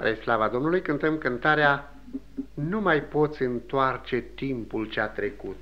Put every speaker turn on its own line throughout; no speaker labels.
Spre slava Domnului cântăm cântarea Nu mai poți întoarce timpul ce a trecut.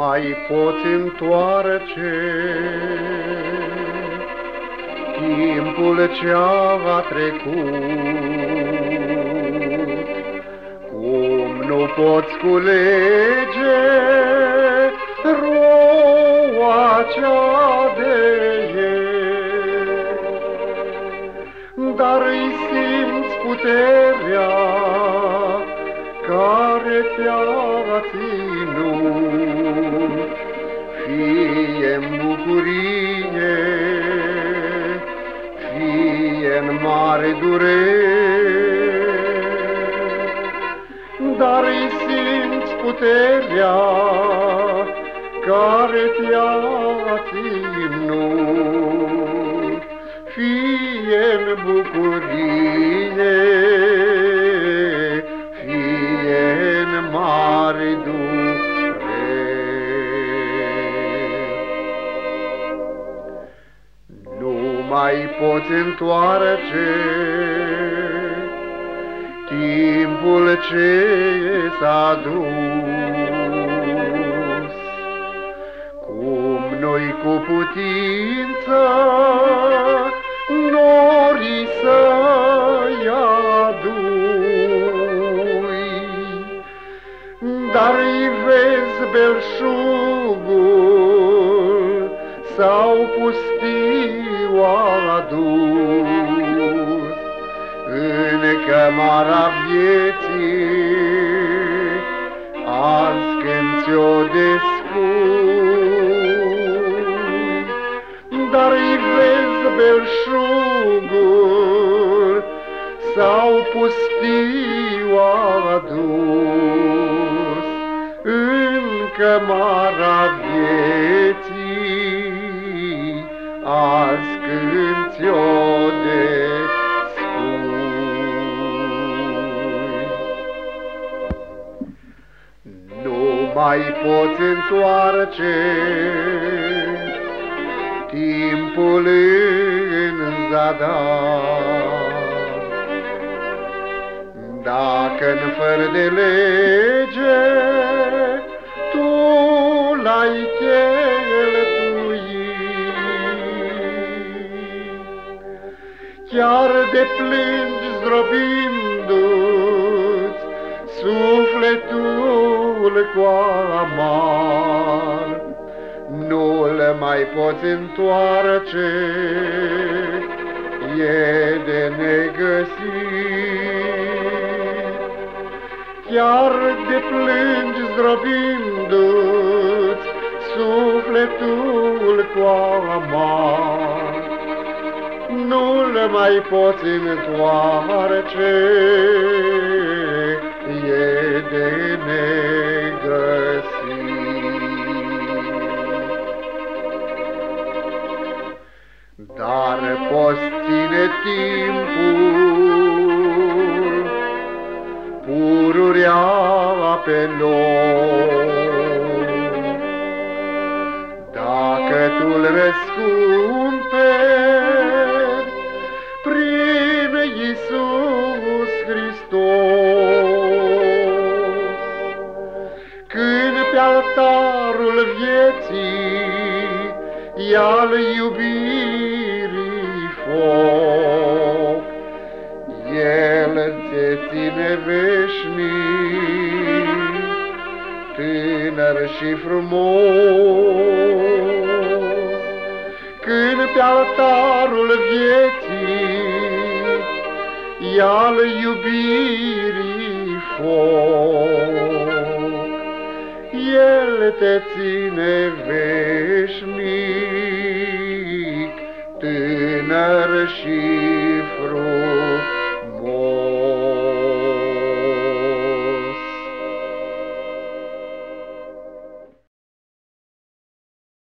Mai poți întoarce timpul ce a trecut. Cum nu poți culege roa cea de ieri, dar îi simți puterea care te-a ținut, fie-n bucurie, fie-n mare durere, dar îi simți puterea care te-a ținut, fie-n bucurie, mai poți întoarce timpul ce s-a dus, cum noi cu putință norii să-i dar îi vezi belșugul sau pustiu adus în cămara vieții, azi când ți-o descurs, dar îi vezi belșugul sau pustiu adus în cămara vieții, azi când ți-o Nu mai poți întoarce timpul în zadar, dacă în fără de lege Chiar de plângi zdrobindu-ți sufletul cu amar, nu le mai poți întoarce, e de negăsit chiar de plângi zdrobindu-ți sufletul cu amar. Nu-l mai poți întoarce, e de negăsit. Dar poți ține timpul pururea pe loc. Hristos, când pe altarul vieții i-al iubirii foc, ține veșnic, tânăr și frumos. Când pe altarul vieții, al iubirii foc, El te ține veșnic, tânăr și